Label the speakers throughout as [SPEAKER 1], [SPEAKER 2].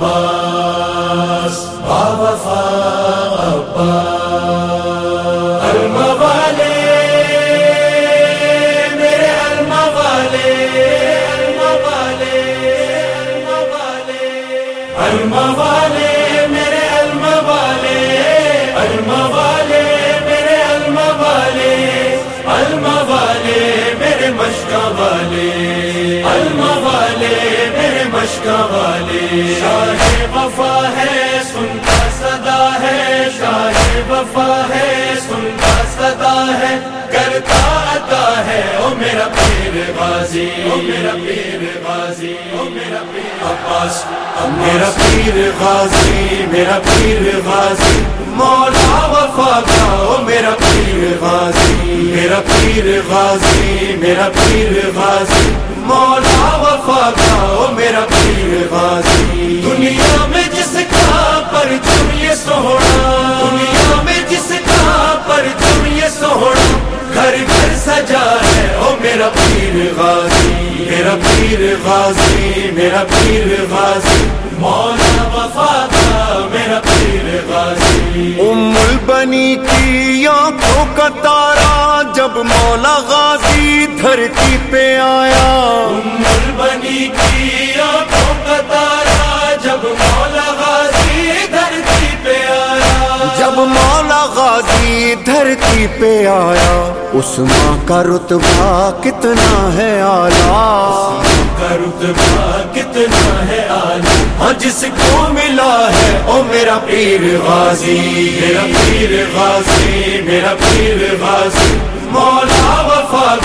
[SPEAKER 1] عباس باوفا عباس. الما والے میرے الما والے الما والے شاہ وفا ہے سنتا صدا ہے، شاہ وفا ہے سنتا صدا ہے۔ کرتا عطا ہے، او میرا پیر بازی او میرا پیر بازی او میرا پیر عباس میرا پیر غازی۔ میرا پیر غازی۔ میرا پیر غازی، میرا پیر غازی۔ مولا وفا کا میرا پیر غازی۔ دنیا میں جس کا پر یہ سونا دنیا میں جس کا پر یہ سونا گھر گھر سجا ہے، او میرا پیر غازی۔ میرا پیر غازی، میرا پیر غازی۔ مولا وفا کا میرا پیر غازی۔
[SPEAKER 2] ام البنی کی آنکھوں کا تارا جب مولا غازی دھرتی پہ آیا۔
[SPEAKER 1] ام البنی کی آنکھوں کا تارا جب مولا غازی دھرتی پہ آیا۔
[SPEAKER 2] جب مولا غازی دھرتی پہ آیا اس ماں کا رتبہ کتنا ہے آلہ
[SPEAKER 1] کا رتبہ کتنا ہے آج؟ ہاں جس کو ملا ہے، او میرا پیر غازی۔ میرا پیر غازی، میرا پیر غازی۔ مولا وفا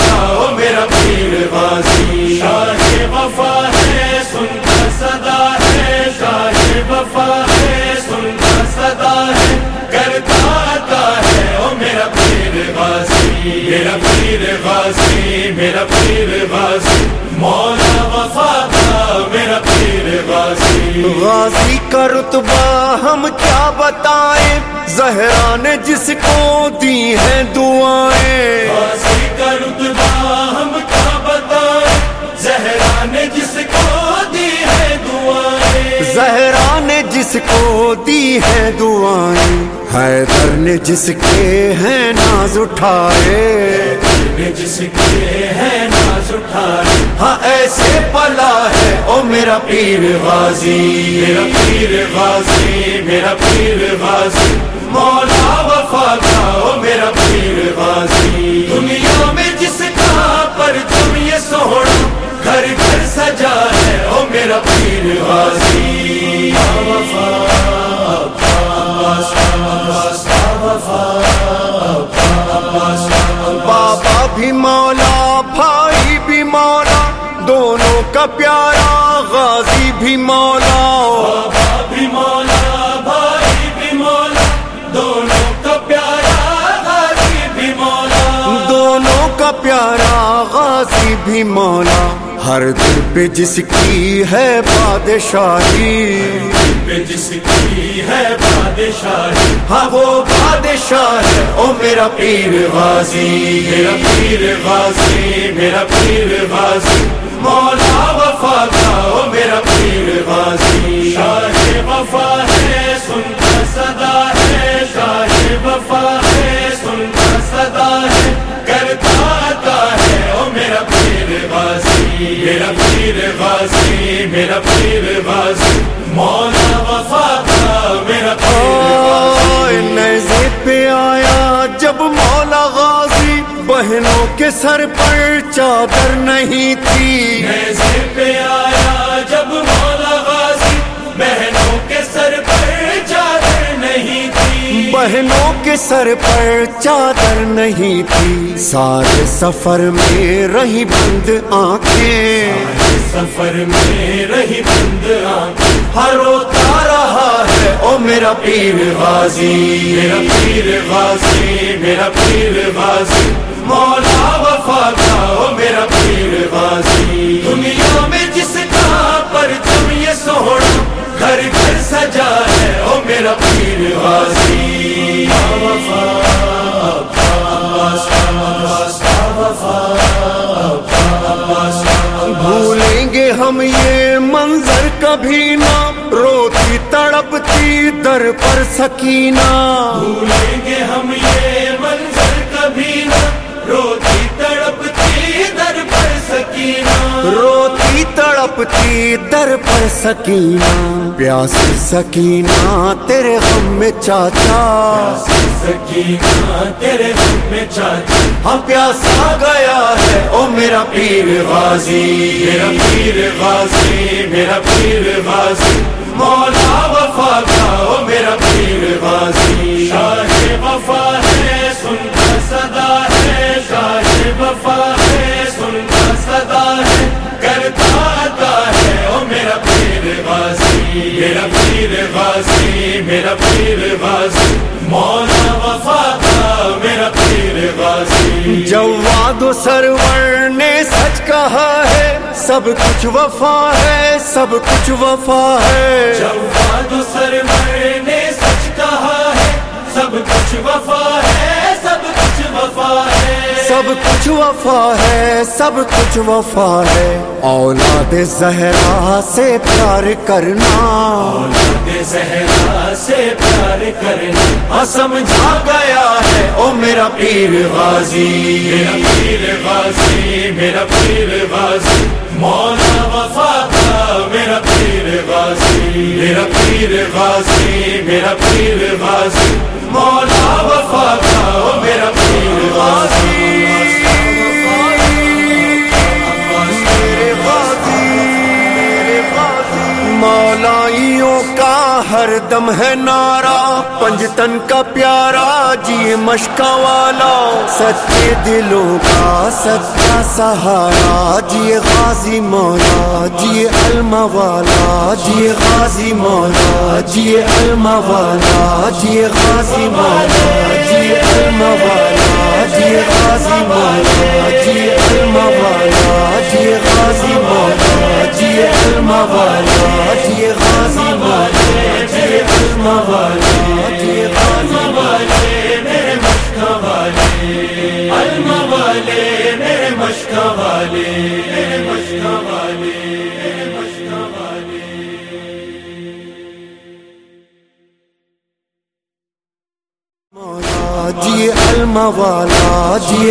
[SPEAKER 1] میرا پیر غازی مولا وفا کا میرا پیر غازی۔
[SPEAKER 2] غازی کا رتبہ ہم کیا بتائیں؟ زہرا نے جس کو دی ہیں دعائیں۔
[SPEAKER 1] غازی کا رتبہ ہم کیا بتائیں؟ زہرا نے جس کو دی ہے دعائیں۔
[SPEAKER 2] زہرا نے جس کو دی ہے دعائیں۔ حیدر نے جس کے ہیں ناز اٹھائے
[SPEAKER 1] نے جس کے ہے ناز اٹھائے۔ ہاں ایسے پلا ہے، او میرا پیر غازی۔ میرا پیر غازی، میرا پیر غازی۔ مولا وفا کا، او میرا پیر غازی۔ دنیا میں جس کا پر تم یہ سونا گھر گھر سجا ہے، او میرا پیر غازی۔ وفا
[SPEAKER 2] بھی مولا بھائی بھی مولا دونوں کا پیارا غازی بھی مولا۔
[SPEAKER 1] بھی مولا بھائی بھی مولا دونوں کا پیارا غازی بھی مولا۔
[SPEAKER 2] دونوں کا پیارا غازی بھی مولا۔ ہر دل پہ جس کی ہے بادشاہی۔
[SPEAKER 1] جس کی ہے بادشاہی ہاں وہ بادشاہ ہے۔ او میرا پیر غازی۔ میرا پیر غازی میرا پیر غازی۔ مولا وفا کا او میرا پیر غازی۔ شاہ وفا ہے سنتا صدا ہے۔ شاہ وفا ہے سنتا صدا ہے۔ کرتا عطا ہے او میرا پیر غازی۔ میرا پیر غازی میرا پیر
[SPEAKER 2] کے سر پر چادر نہیں تھی۔
[SPEAKER 1] نیزے پہ آیا جب مولا غازی بہنوں کے سر پر چادر نہیں تھی۔
[SPEAKER 2] بہنوں کے سر پر چادر نہیں تھی۔ سارے سفر میں رہی بند آنکھیں۔
[SPEAKER 1] سفر میں رہی بند آنکھ ہر روتا رہا ہے او میرا پیر غازی۔ میرا پیر غازی میرا پیر غازی۔ مولا
[SPEAKER 2] بھولیں گے ہم یہ منظر کبھی نہ۔ روتی تڑپتی در پر سکینہ۔
[SPEAKER 1] بھولیں گے ہم یہ تڑپتی در پر سکینہ،
[SPEAKER 2] پیاس سکینہ، تیرے غم میں چاچا۔
[SPEAKER 1] سکینہ، تیرے دل میں چاچا۔
[SPEAKER 2] ہاں ہم پیاسا گیا ہے، او میرا پیر غازی۔
[SPEAKER 1] میرا پیر غازی، میرا پیر غازی۔ مولا وفا کا، او میرا پیر غازی۔ شاہ وفا ہے، سن کا صدا ہے، شاہ وفا پیر غازی مولا وفا کا میرا پیر غازی
[SPEAKER 2] جواد و سرور نے سچ کہا ہے سب کچھ وفا ہے سب کچھ وفا ہے۔
[SPEAKER 1] جواد سرور نے سچ کہا ہے سب کچھ وفا ہے سب کچھ وفا ہے۔
[SPEAKER 2] سب کچھ وفا ہے سب کچھ وفا ہے۔ اولاد زہرا سے پیار کرنا۔
[SPEAKER 1] اولاد زہرا سے پیار کرنا
[SPEAKER 2] ہاں سمجھا گیا ہے او میرا پیر غازی
[SPEAKER 1] میرا پیر غازی، میرا پیر غازی، مولا وفا کا میرا پیر غازی، میرا پیر غازی، میرا پیر غازی، مولا وفا کا میرا پیر غازی۔
[SPEAKER 2] ہر دم ہے نارا پنجتن کا پیارا جی مشکا والا۔ سچے دلوں کا سچا سہارا جی غازی مولا جی علم والا۔ جی غازی مولا جی علم والا۔ جی غازی مولا جی علم والا۔ جی غازی مولا جی علم والا۔ جی غازی مولا جی علم والا۔ جی غازی جی علم
[SPEAKER 1] والے میرے مشکا والے علم والے میرے مشکا والے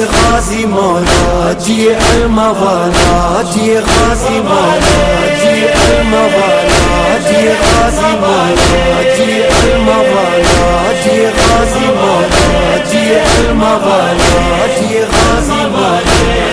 [SPEAKER 2] غازی مولا جی علم والا جی غازی مولا جی علم والا جی غازی مولا جی علم والا جی غازی مولا جی علم والا جی غازی مولا۔